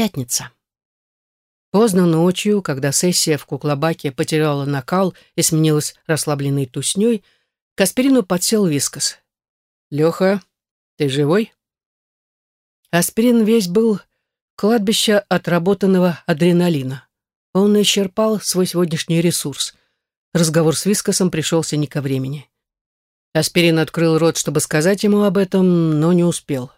Пятница. Поздно ночью, когда сессия в куклобаке потеряла накал и сменилась расслабленной тусней, к аспирину подсел вискос. «Леха, ты живой?» Аспирин весь был кладбище отработанного адреналина. Он исчерпал свой сегодняшний ресурс. Разговор с Вискосом пришелся не ко времени. Аспирин открыл рот, чтобы сказать ему об этом, но не успел.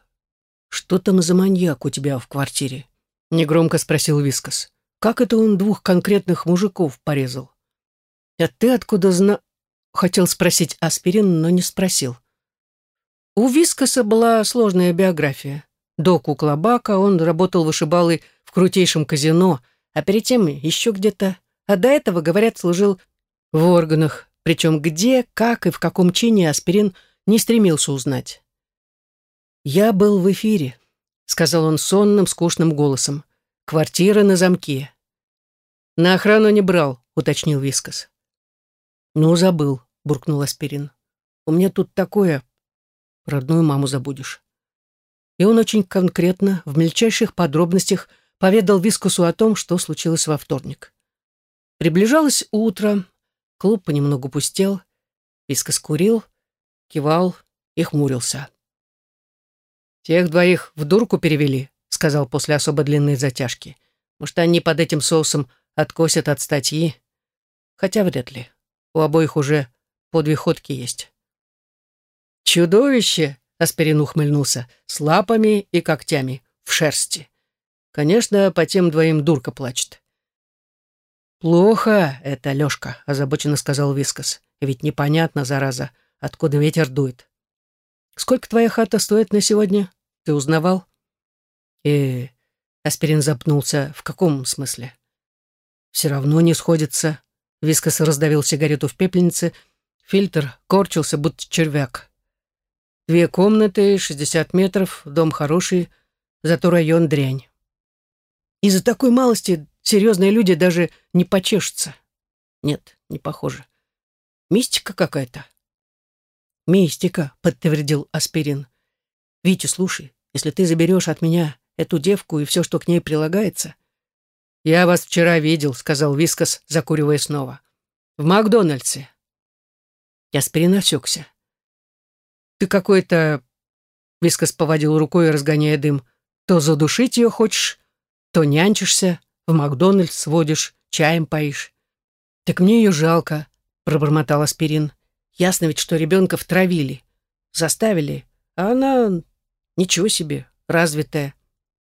«Что там за маньяк у тебя в квартире?» — негромко спросил Вискос. «Как это он двух конкретных мужиков порезал?» «А ты откуда зна...» — хотел спросить Аспирин, но не спросил. У Вискоса была сложная биография. До Куклабака он работал вышибалой в крутейшем казино, а перед тем еще где-то, а до этого, говорят, служил в органах, причем где, как и в каком чине аспирин не стремился узнать. «Я был в эфире», — сказал он сонным, скучным голосом. «Квартира на замке». «На охрану не брал», — уточнил Вискас. «Ну, забыл», — буркнул Аспирин. «У меня тут такое. Родную маму забудешь». И он очень конкретно, в мельчайших подробностях, поведал Вискусу о том, что случилось во вторник. Приближалось утро, клуб понемногу пустел, Вискус курил, кивал и хмурился. «Тех двоих в дурку перевели», — сказал после особо длинной затяжки. «Может, они под этим соусом откосят от статьи? Хотя вряд ли. У обоих уже по две ходки есть». «Чудовище!» — Аспирин ухмыльнулся. «С лапами и когтями, в шерсти. Конечно, по тем двоим дурка плачет». «Плохо это, Лёшка», — озабоченно сказал Вискас. «Ведь непонятно, зараза, откуда ветер дует. Сколько твоя хата стоит на сегодня? Ты узнавал? Э, Аспирин запнулся. В каком смысле? Все равно не сходится. Вискас раздавил сигарету в пепельнице. Фильтр корчился, будто червяк. Две комнаты, 60 метров, дом хороший, зато район дрянь. Из-за такой малости серьезные люди даже не почешутся. Нет, не похоже. Мистика какая-то. «Мистика», — подтвердил Аспирин. «Витя, слушай, если ты заберешь от меня эту девку и все, что к ней прилагается...» «Я вас вчера видел», — сказал Вискас, закуривая снова. «В Макдональдсе». Аспирин осекся. «Ты какой-то...» Вискас поводил рукой, разгоняя дым. «То задушить ее хочешь, то нянчишься, в Макдональдс сводишь, чаем поишь». «Так мне ее жалко», — пробормотал Аспирин. Ясно ведь, что ребенка втравили. Заставили. А она... Ничего себе, развитая.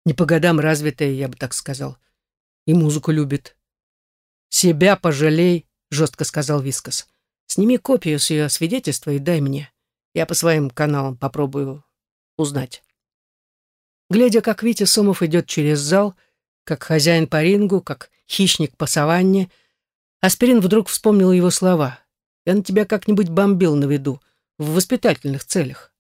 Не по годам развитая, я бы так сказал. И музыку любит. «Себя пожалей», — жестко сказал Вискас. «Сними копию с ее свидетельства и дай мне. Я по своим каналам попробую узнать». Глядя, как Витя Сомов идет через зал, как хозяин по рингу, как хищник по саванне, Аспирин вдруг вспомнил его слова. Я на тебя как-нибудь бомбил на виду, в воспитательных целях.